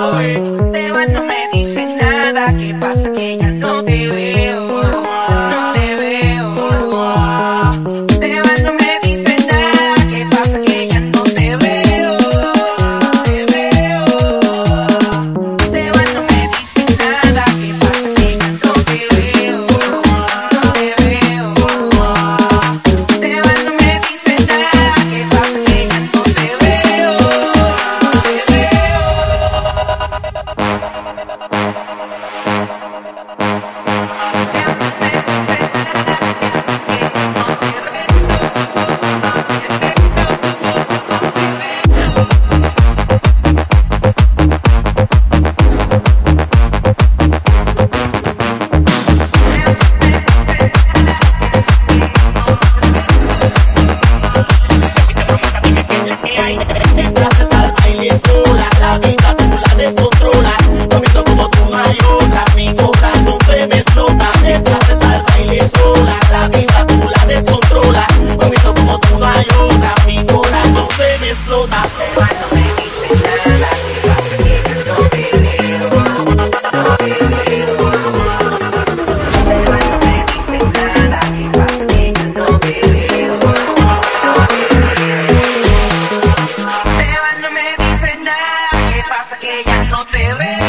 Te vas, no me dice nada. ¿Qué pasa que ya no te veo? explota. Cuando me dices nada, que ya no te veo?